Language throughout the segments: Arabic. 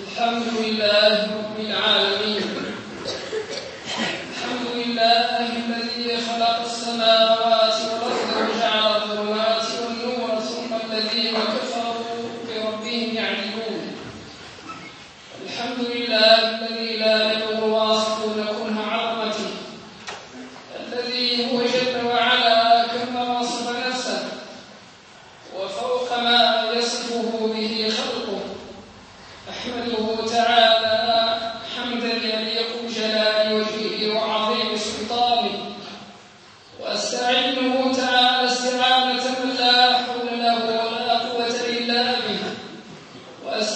الحمد لله رب العالمين. الذي خلق السماوات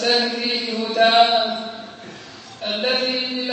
سنتي هداه الذي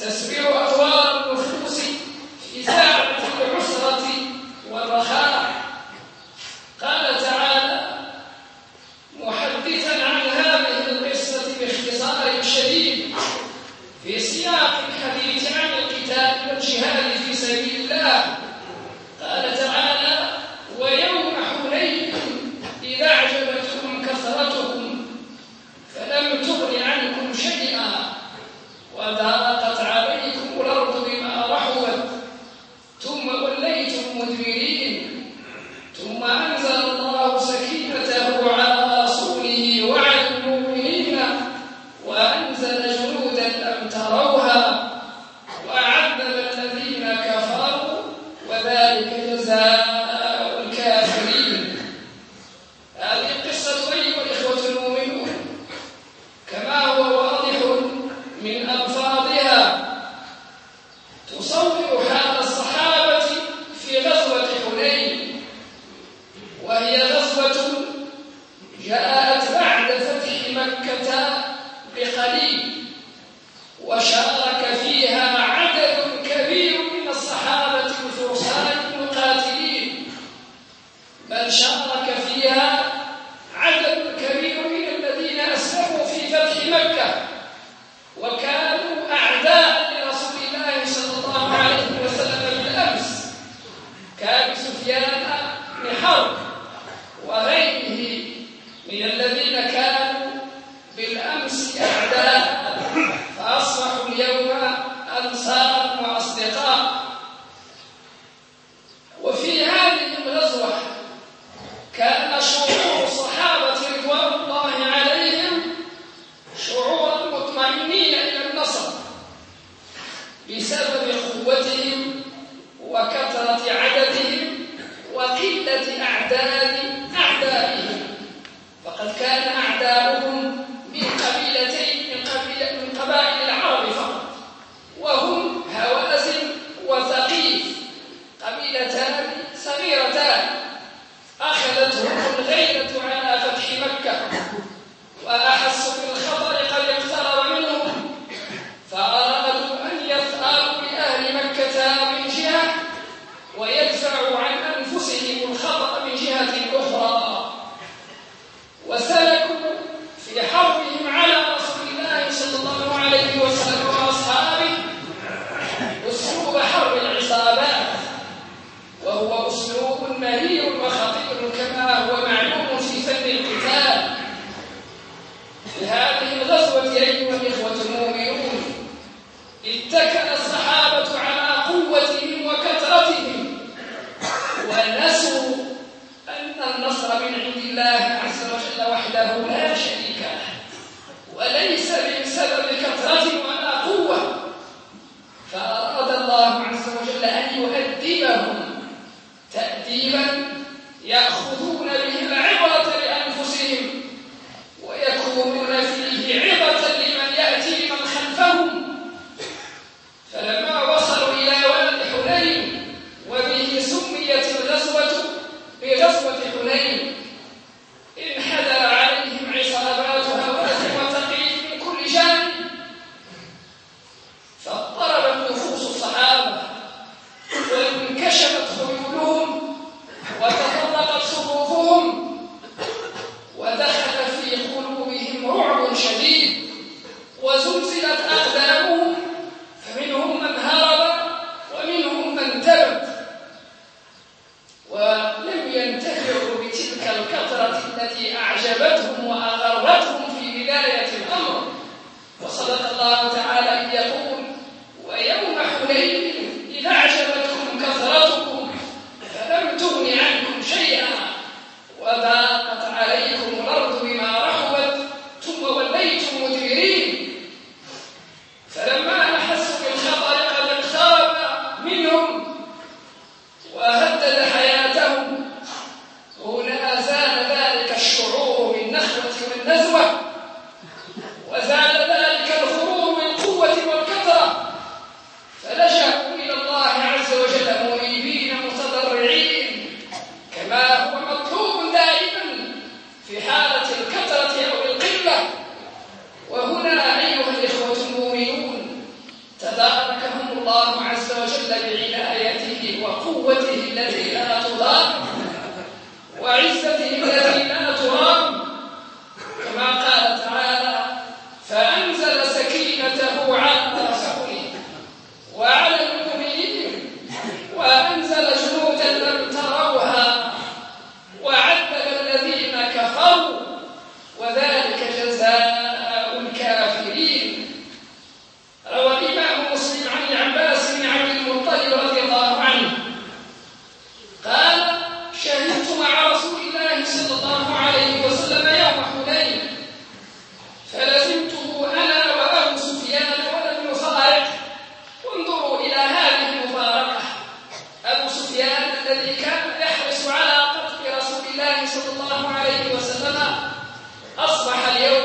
That's real. January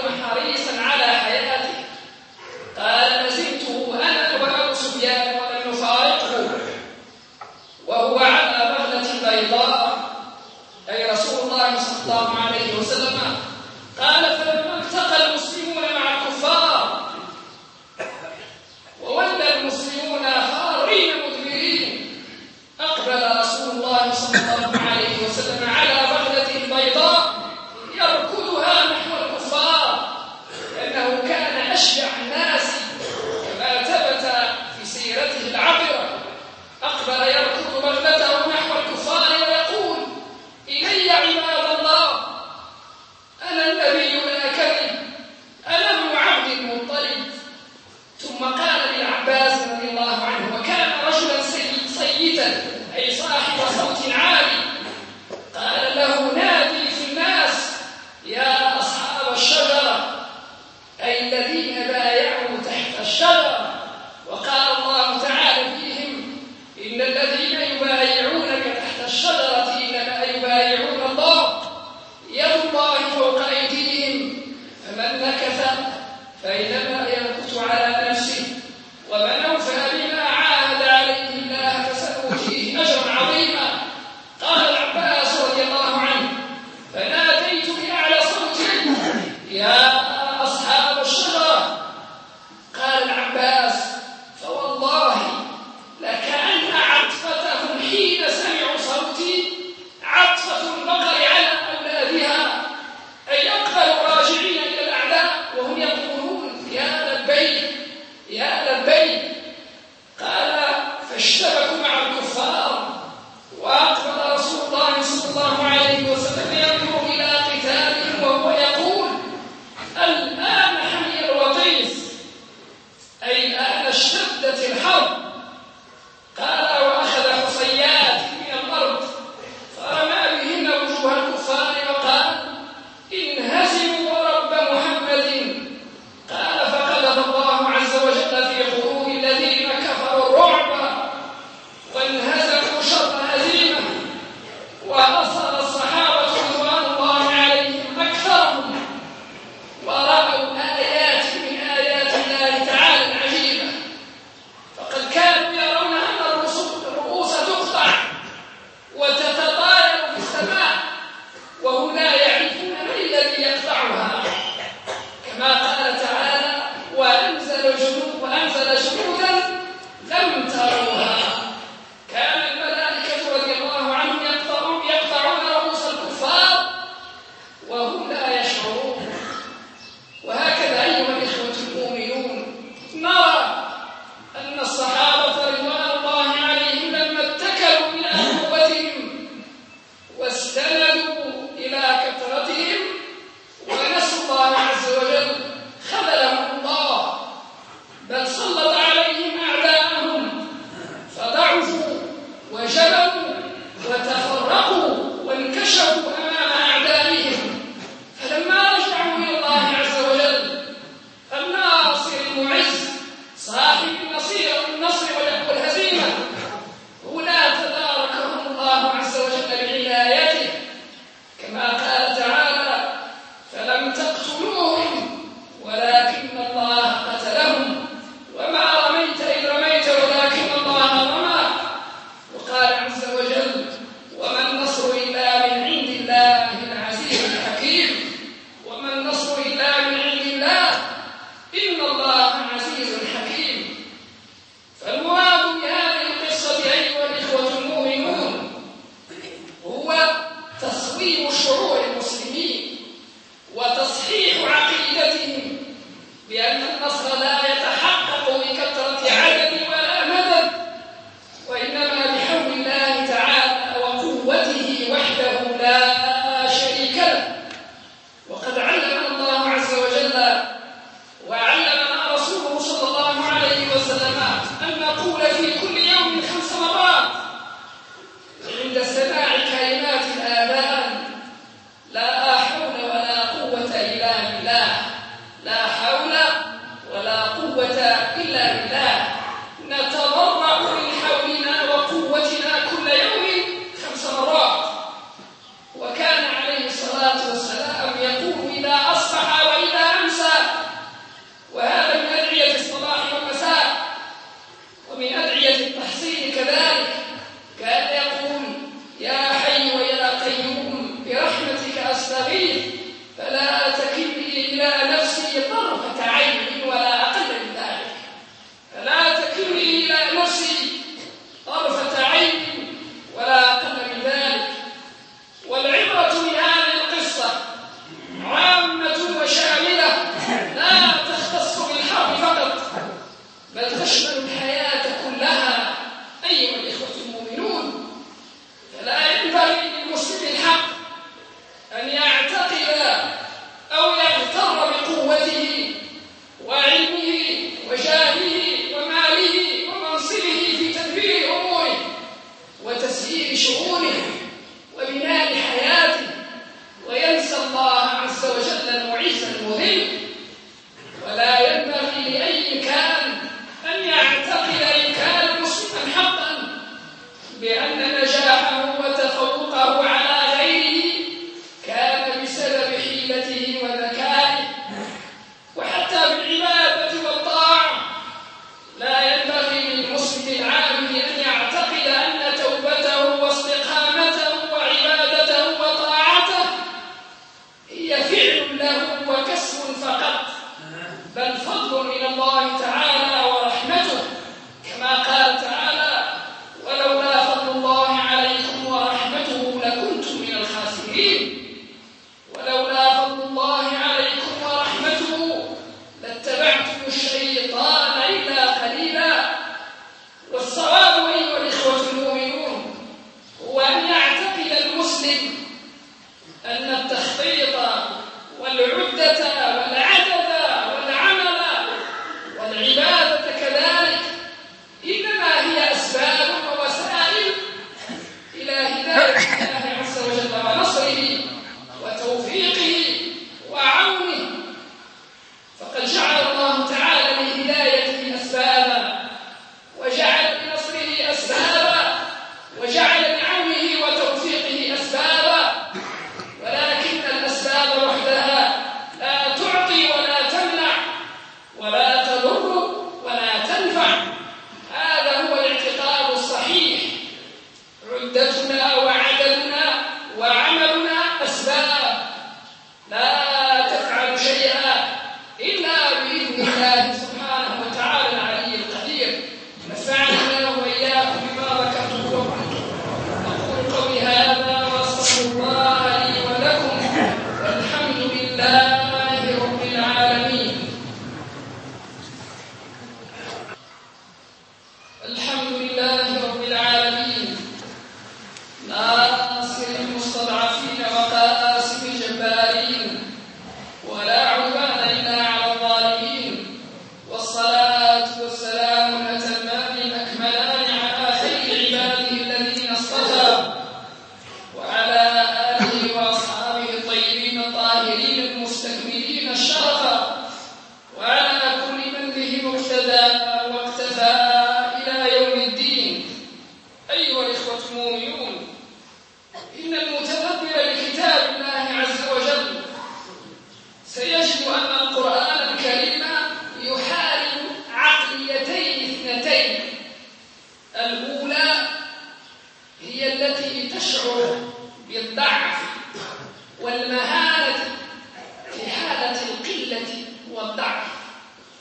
Maria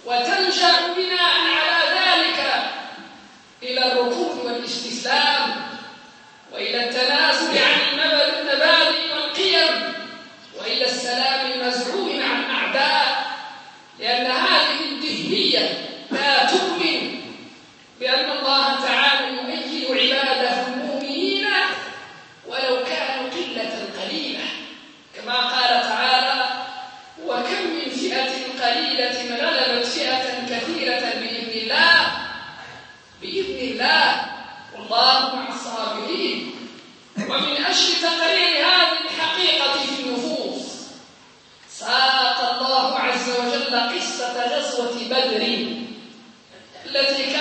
Well, مع الصابرين ومن أجل تقرير هذه الحقيقة في النفوس ساق الله عز وجل قصة غزوة بدر التي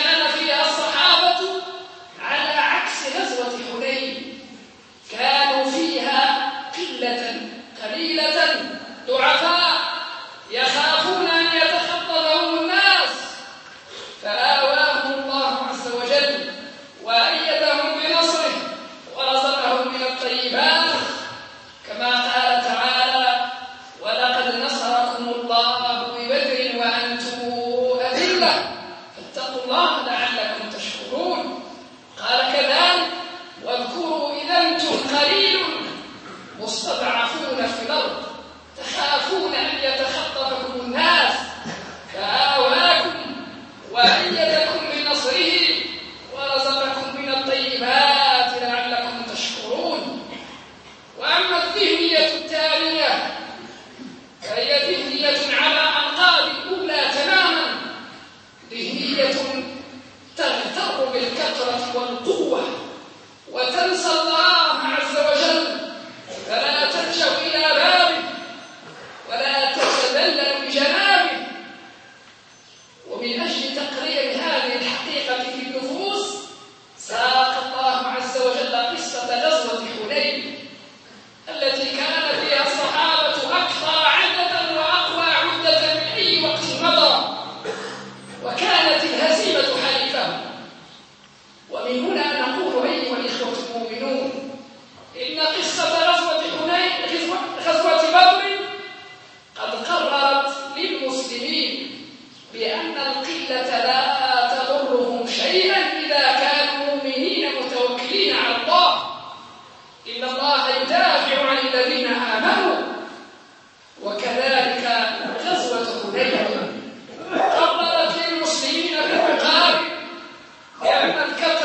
الكبر